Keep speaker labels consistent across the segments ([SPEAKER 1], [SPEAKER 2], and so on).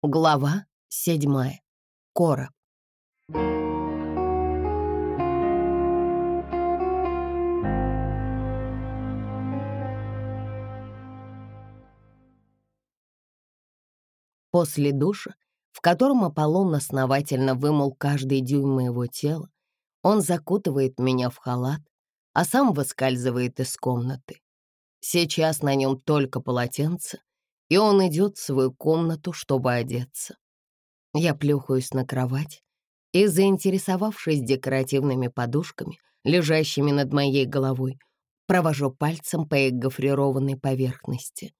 [SPEAKER 1] Глава седьмая. Кора. После душа, в котором Аполлон основательно вымыл каждый дюйм моего тела, он закутывает меня в халат, а сам выскальзывает из комнаты. Сейчас на нем только полотенце, и он идет в свою комнату, чтобы одеться. Я плюхаюсь на кровать и, заинтересовавшись декоративными подушками, лежащими над моей головой, провожу пальцем по их гофрированной поверхности.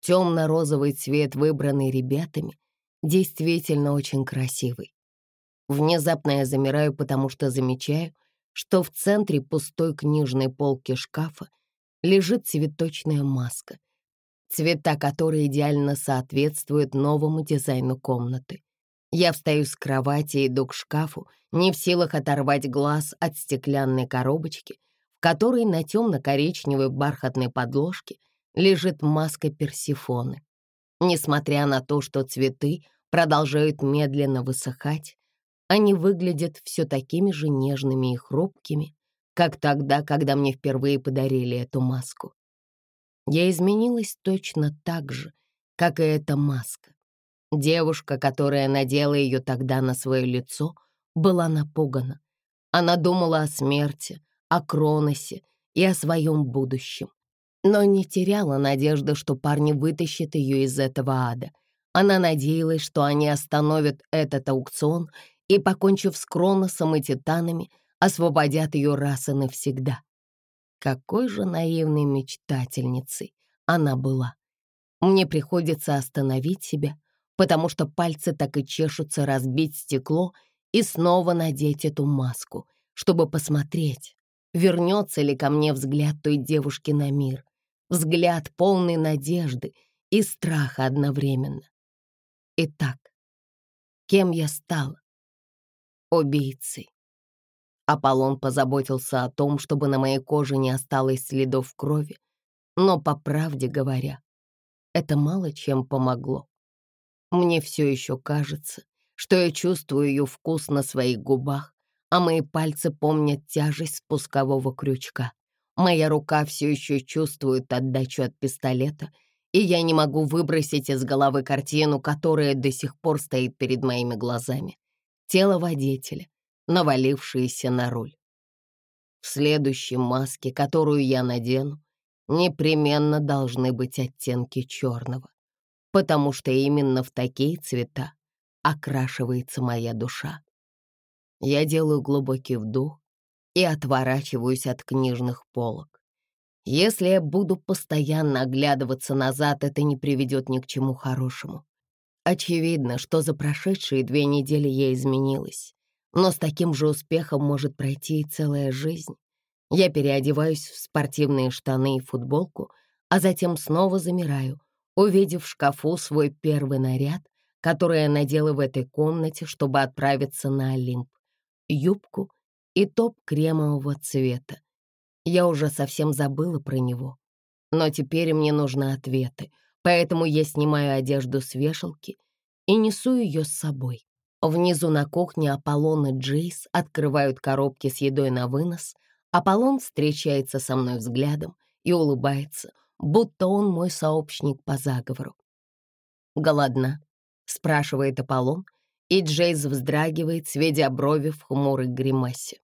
[SPEAKER 1] Темно-розовый цвет, выбранный ребятами, действительно очень красивый. Внезапно я замираю, потому что замечаю, что в центре пустой книжной полки шкафа лежит цветочная маска — цвета которой идеально соответствуют новому дизайну комнаты. Я встаю с кровати и иду к шкафу, не в силах оторвать глаз от стеклянной коробочки, в которой на темно-коричневой бархатной подложке лежит маска персифоны. Несмотря на то, что цветы продолжают медленно высыхать, они выглядят все такими же нежными и хрупкими, как тогда, когда мне впервые подарили эту маску. Я изменилась точно так же, как и эта маска. Девушка, которая надела ее тогда на свое лицо, была напугана. Она думала о смерти, о Кроносе и о своем будущем. Но не теряла надежды, что парни вытащат ее из этого ада. Она надеялась, что они остановят этот аукцион и, покончив с Кроносом и Титанами, освободят ее раз и навсегда. Какой же наивной мечтательницей она была. Мне приходится остановить себя, потому что пальцы так и чешутся разбить стекло и снова надеть эту маску, чтобы посмотреть, вернется ли ко мне взгляд той девушки на мир, взгляд полный надежды и страха одновременно. Итак, кем я стала? Убийцей. Аполлон позаботился о том, чтобы на моей коже не осталось следов крови, но, по правде говоря, это мало чем помогло. Мне все еще кажется, что я чувствую ее вкус на своих губах, а мои пальцы помнят тяжесть спускового крючка. Моя рука все еще чувствует отдачу от пистолета, и я не могу выбросить из головы картину, которая до сих пор стоит перед моими глазами. Тело водителя, навалившиеся на руль. В следующей маске, которую я надену, непременно должны быть оттенки черного, потому что именно в такие цвета окрашивается моя душа. Я делаю глубокий вдох и отворачиваюсь от книжных полок. Если я буду постоянно оглядываться назад, это не приведет ни к чему хорошему. Очевидно, что за прошедшие две недели я изменилась. Но с таким же успехом может пройти и целая жизнь. Я переодеваюсь в спортивные штаны и футболку, а затем снова замираю, увидев в шкафу свой первый наряд, который я надела в этой комнате, чтобы отправиться на Олимп. Юбку и топ кремового цвета. Я уже совсем забыла про него. Но теперь мне нужны ответы, поэтому я снимаю одежду с вешалки и несу ее с собой. Внизу на кухне Аполлон и Джейс открывают коробки с едой на вынос. Аполлон встречается со мной взглядом и улыбается, будто он мой сообщник по заговору. «Голодна?» — спрашивает Аполлон, и Джейс вздрагивает, сведя брови в хмурой гримасе.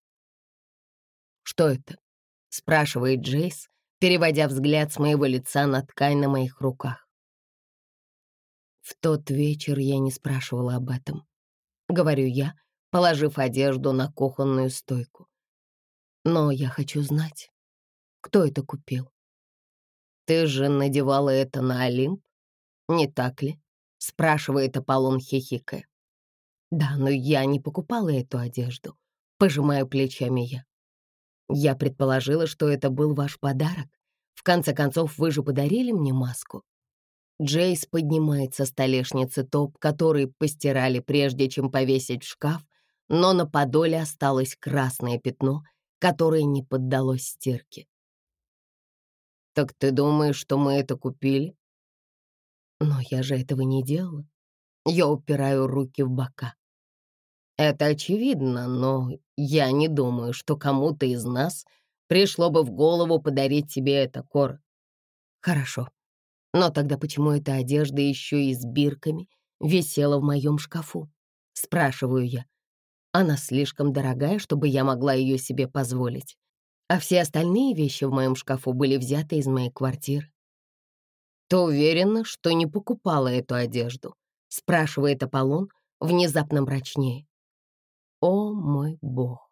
[SPEAKER 1] «Что это?» — спрашивает Джейс, переводя взгляд с моего лица на ткань на моих руках. В тот вечер я не спрашивала об этом. — говорю я, положив одежду на кухонную стойку. «Но я хочу знать, кто это купил?» «Ты же надевала это на Олимп, не так ли?» — спрашивает Аполлон хихикая. «Да, но я не покупала эту одежду», — пожимаю плечами я. «Я предположила, что это был ваш подарок. В конце концов, вы же подарили мне маску». Джейс поднимает со столешницы топ, который постирали прежде, чем повесить в шкаф, но на подоле осталось красное пятно, которое не поддалось стирке. «Так ты думаешь, что мы это купили?» «Но я же этого не делала. Я упираю руки в бока. Это очевидно, но я не думаю, что кому-то из нас пришло бы в голову подарить тебе это, Кор. Хорошо. Но тогда почему эта одежда еще и с бирками висела в моем шкафу? Спрашиваю я. Она слишком дорогая, чтобы я могла ее себе позволить. А все остальные вещи в моем шкафу были взяты из моей квартиры. Ты уверена, что не покупала эту одежду? Спрашивает Аполлон, внезапно мрачнее. О мой бог!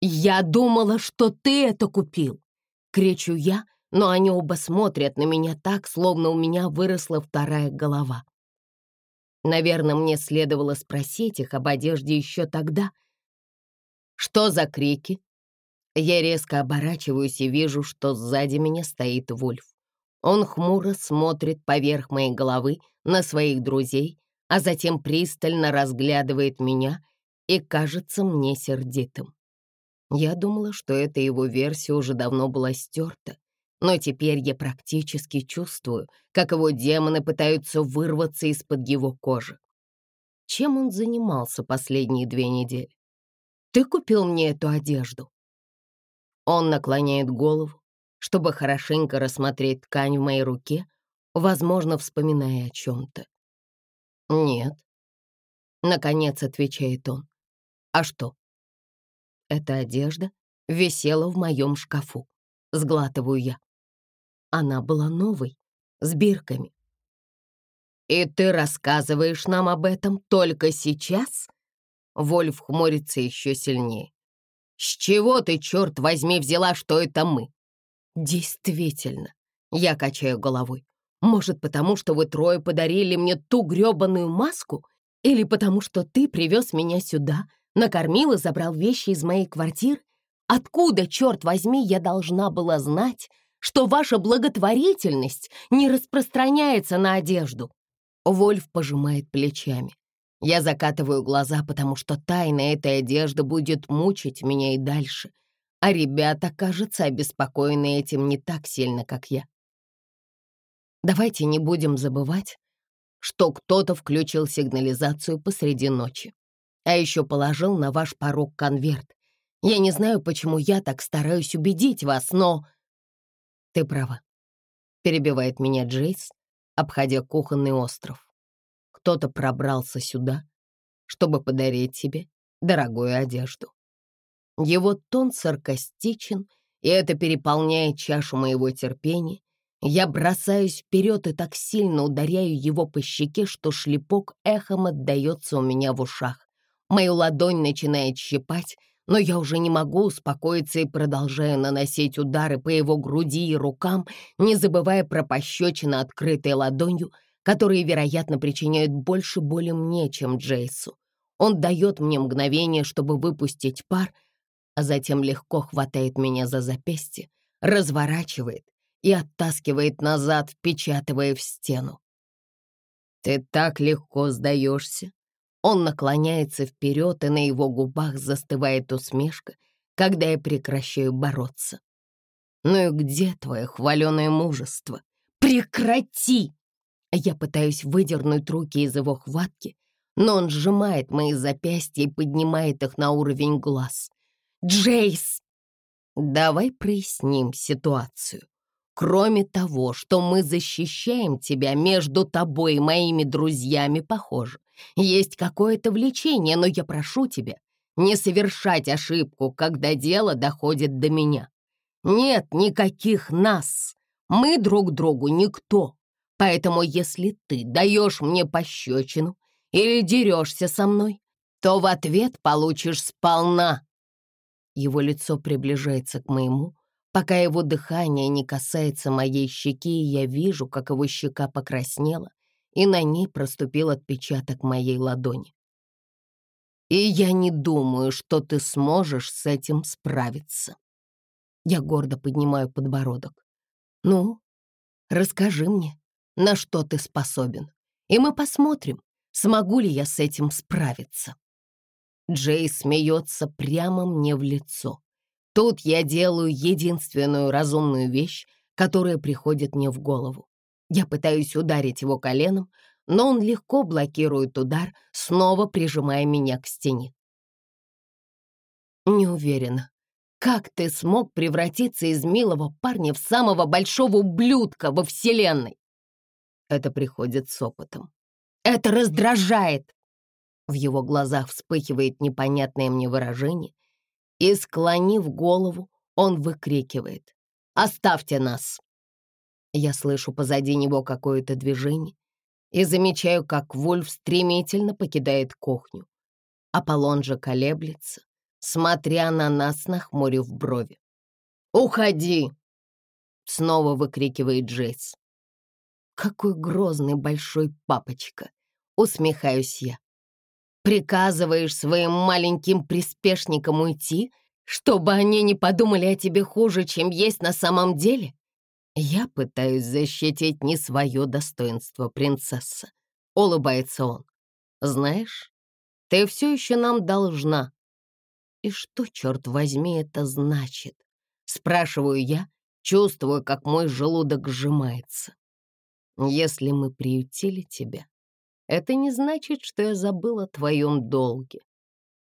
[SPEAKER 1] «Я думала, что ты это купил!» — кричу я, но они оба смотрят на меня так, словно у меня выросла вторая голова. Наверное, мне следовало спросить их об одежде еще тогда. «Что за крики?» Я резко оборачиваюсь и вижу, что сзади меня стоит Вульф. Он хмуро смотрит поверх моей головы на своих друзей, а затем пристально разглядывает меня и кажется мне сердитым. Я думала, что эта его версия уже давно была стерта, но теперь я практически чувствую, как его демоны пытаются вырваться из-под его кожи. Чем он занимался последние две недели? Ты купил мне эту одежду? Он наклоняет голову, чтобы хорошенько рассмотреть ткань в моей руке, возможно, вспоминая о чем-то. «Нет», — наконец отвечает он. «А что?» «Эта одежда висела в моем шкафу», — сглатываю я. Она была новой, с бирками. «И ты рассказываешь нам об этом только сейчас?» Вольф хмурится еще сильнее. «С чего ты, черт возьми, взяла, что это мы?» «Действительно», — я качаю головой. «Может, потому что вы трое подарили мне ту грёбаную маску? Или потому что ты привез меня сюда, накормил и забрал вещи из моей квартиры? Откуда, черт возьми, я должна была знать, что ваша благотворительность не распространяется на одежду?» Вольф пожимает плечами. Я закатываю глаза, потому что тайна этой одежды будет мучить меня и дальше. А ребята, кажется, обеспокоены этим не так сильно, как я. Давайте не будем забывать, что кто-то включил сигнализацию посреди ночи, а еще положил на ваш порог конверт. Я не знаю, почему я так стараюсь убедить вас, но... Ты права, перебивает меня Джейс, обходя кухонный остров. Кто-то пробрался сюда, чтобы подарить тебе дорогую одежду. Его тон саркастичен, и это переполняет чашу моего терпения. Я бросаюсь вперед и так сильно ударяю его по щеке, что шлепок эхом отдается у меня в ушах. Мою ладонь начинает щипать, но я уже не могу успокоиться и продолжаю наносить удары по его груди и рукам, не забывая про пощечины открытой ладонью — которые, вероятно, причиняют больше боли мне, чем Джейсу. Он дает мне мгновение, чтобы выпустить пар, а затем легко хватает меня за запястье, разворачивает и оттаскивает назад, впечатывая в стену. «Ты так легко сдаешься!» Он наклоняется вперед, и на его губах застывает усмешка, когда я прекращаю бороться. «Ну и где твое хваленое мужество?» «Прекрати!» Я пытаюсь выдернуть руки из его хватки, но он сжимает мои запястья и поднимает их на уровень глаз. «Джейс!» «Давай проясним ситуацию. Кроме того, что мы защищаем тебя между тобой и моими друзьями, похоже, есть какое-то влечение, но я прошу тебя не совершать ошибку, когда дело доходит до меня. Нет никаких нас. Мы друг другу никто. Поэтому если ты даешь мне пощечину или дерешься со мной, то в ответ получишь сполна. Его лицо приближается к моему, пока его дыхание не касается моей щеки, и я вижу, как его щека покраснела, и на ней проступил отпечаток моей ладони. И я не думаю, что ты сможешь с этим справиться. Я гордо поднимаю подбородок. Ну, расскажи мне, на что ты способен, и мы посмотрим, смогу ли я с этим справиться. Джей смеется прямо мне в лицо. Тут я делаю единственную разумную вещь, которая приходит мне в голову. Я пытаюсь ударить его коленом, но он легко блокирует удар, снова прижимая меня к стене. Не уверена, как ты смог превратиться из милого парня в самого большого ублюдка во Вселенной? Это приходит с опытом. Это раздражает. В его глазах вспыхивает непонятное мне выражение, и, склонив голову, он выкрикивает «Оставьте нас!». Я слышу позади него какое-то движение и замечаю, как Вольф стремительно покидает кухню. Аполлон же колеблется, смотря на нас, нахмурив брови. «Уходи!» — снова выкрикивает Джейс. «Какой грозный большой папочка!» — усмехаюсь я. «Приказываешь своим маленьким приспешникам уйти, чтобы они не подумали о тебе хуже, чем есть на самом деле?» «Я пытаюсь защитить не свое достоинство, принцесса», — улыбается он. «Знаешь, ты все еще нам должна». «И что, черт возьми, это значит?» — спрашиваю я, чувствую, как мой желудок сжимается. «Если мы приютили тебя, это не значит, что я забыла о твоем долге.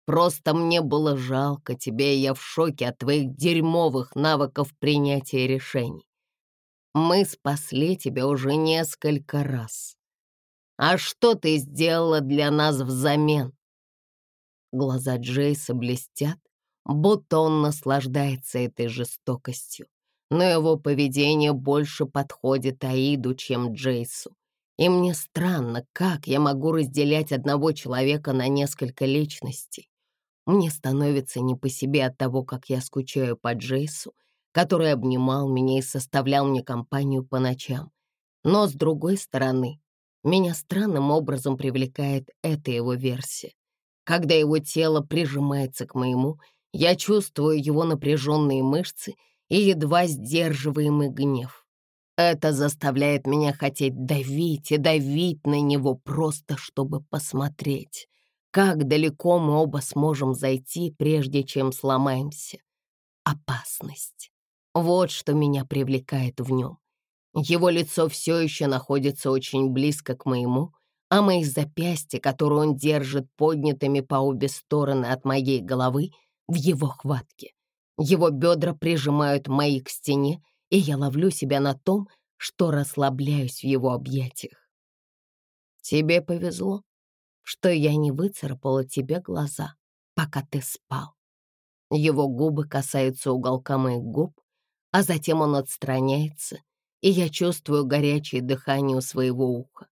[SPEAKER 1] Просто мне было жалко тебя, и я в шоке от твоих дерьмовых навыков принятия решений. Мы спасли тебя уже несколько раз. А что ты сделала для нас взамен?» Глаза Джейса блестят, будто он наслаждается этой жестокостью. Но его поведение больше подходит Аиду, чем Джейсу. И мне странно, как я могу разделять одного человека на несколько личностей. Мне становится не по себе от того, как я скучаю по Джейсу, который обнимал меня и составлял мне компанию по ночам. Но, с другой стороны, меня странным образом привлекает эта его версия. Когда его тело прижимается к моему, я чувствую его напряженные мышцы и едва сдерживаемый гнев. Это заставляет меня хотеть давить и давить на него просто, чтобы посмотреть, как далеко мы оба сможем зайти, прежде чем сломаемся. Опасность. Вот что меня привлекает в нем. Его лицо все еще находится очень близко к моему, а мои запястья, которые он держит поднятыми по обе стороны от моей головы, в его хватке. Его бедра прижимают мои к стене, и я ловлю себя на том, что расслабляюсь в его объятиях. Тебе повезло, что я не выцарапала тебе глаза, пока ты спал. Его губы касаются уголка моих губ, а затем он отстраняется, и я чувствую горячее дыхание у своего уха.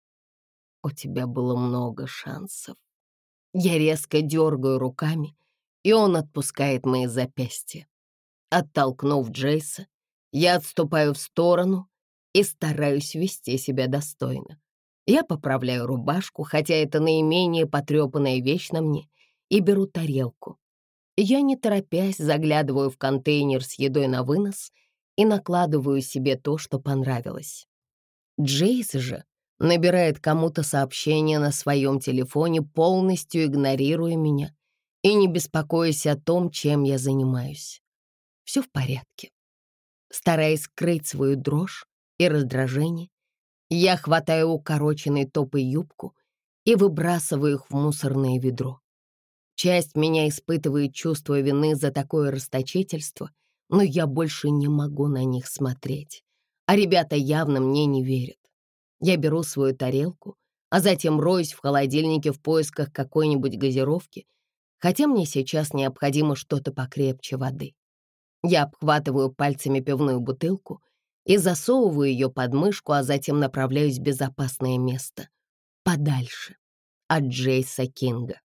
[SPEAKER 1] У тебя было много шансов. Я резко дергаю руками, и он отпускает мои запястья. Оттолкнув Джейса, я отступаю в сторону и стараюсь вести себя достойно. Я поправляю рубашку, хотя это наименее потрепанная вещь на мне, и беру тарелку. Я, не торопясь, заглядываю в контейнер с едой на вынос — и накладываю себе то, что понравилось. Джейс же набирает кому-то сообщение на своем телефоне, полностью игнорируя меня и не беспокоясь о том, чем я занимаюсь. Все в порядке. Стараясь скрыть свою дрожь и раздражение, я хватаю укороченный топ и юбку и выбрасываю их в мусорное ведро. Часть меня испытывает чувство вины за такое расточительство — но я больше не могу на них смотреть. А ребята явно мне не верят. Я беру свою тарелку, а затем роюсь в холодильнике в поисках какой-нибудь газировки, хотя мне сейчас необходимо что-то покрепче воды. Я обхватываю пальцами пивную бутылку и засовываю ее под мышку, а затем направляюсь в безопасное место, подальше от Джейса Кинга.